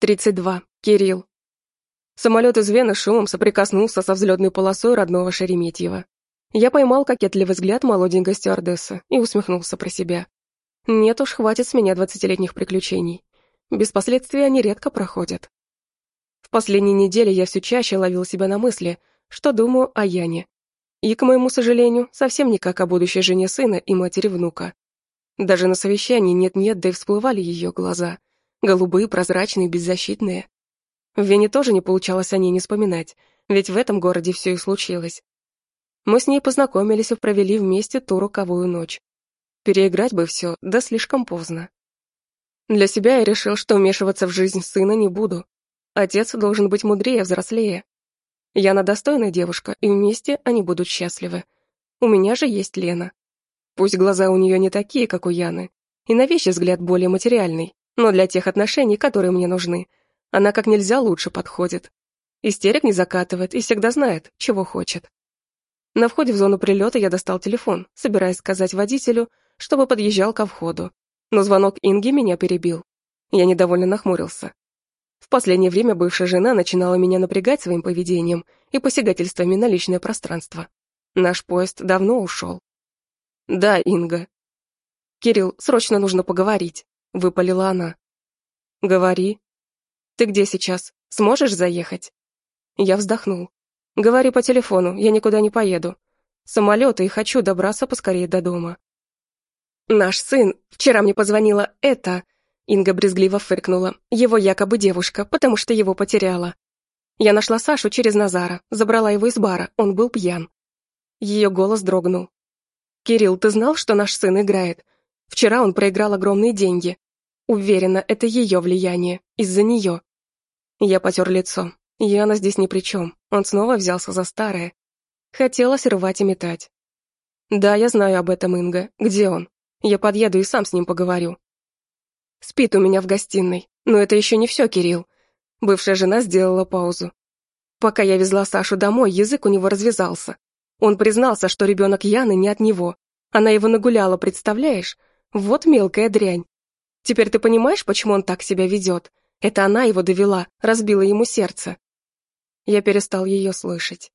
32. Кирилл. Самолет из Вены шумом соприкоснулся со взлетной полосой родного Шереметьева. Я поймал кокетливый взгляд молоденькой стюардессы и усмехнулся про себя. Нет уж, хватит с меня двадцатилетних приключений. Без последствий они редко проходят. В последние недели я все чаще ловил себя на мысли, что думаю о Яне. И, к моему сожалению, совсем не как о будущей жене сына и матери внука. Даже на совещании нет-нет, да и всплывали ее глаза — Голубые, прозрачные, беззащитные. В Вене тоже не получалось о ней не вспоминать, ведь в этом городе все и случилось. Мы с ней познакомились и провели вместе ту роковую ночь. Переиграть бы все, да слишком поздно. Для себя я решил, что вмешиваться в жизнь сына не буду. Отец должен быть мудрее, взрослее. Яна достойная девушка, и вместе они будут счастливы. У меня же есть Лена. Пусть глаза у нее не такие, как у Яны, и на вещи взгляд более материальный, но для тех отношений, которые мне нужны, она как нельзя лучше подходит. Истерик не закатывает и всегда знает, чего хочет. На входе в зону прилета я достал телефон, собираясь сказать водителю, чтобы подъезжал ко входу. Но звонок Инги меня перебил. Я недовольно нахмурился. В последнее время бывшая жена начинала меня напрягать своим поведением и посягательствами на личное пространство. Наш поезд давно ушел. Да, Инга. Кирилл, срочно нужно поговорить. — выпалила она. «Говори. Ты где сейчас? Сможешь заехать?» Я вздохнул. «Говори по телефону, я никуда не поеду. Самолеты и хочу добраться поскорее до дома». «Наш сын, вчера мне позвонила эта...» Инга брезгливо фыркнула. «Его якобы девушка, потому что его потеряла. Я нашла Сашу через Назара, забрала его из бара, он был пьян». Ее голос дрогнул. «Кирилл, ты знал, что наш сын играет? Вчера он проиграл огромные деньги. Уверена, это ее влияние, из-за нее. Я потер лицо. Яна здесь ни при чем. Он снова взялся за старое. Хотелось рвать и метать. Да, я знаю об этом, Инга. Где он? Я подъеду и сам с ним поговорю. Спит у меня в гостиной. Но это еще не все, Кирилл. Бывшая жена сделала паузу. Пока я везла Сашу домой, язык у него развязался. Он признался, что ребенок Яны не от него. Она его нагуляла, представляешь? Вот мелкая дрянь. Теперь ты понимаешь, почему он так себя ведет? Это она его довела, разбила ему сердце. Я перестал ее слышать.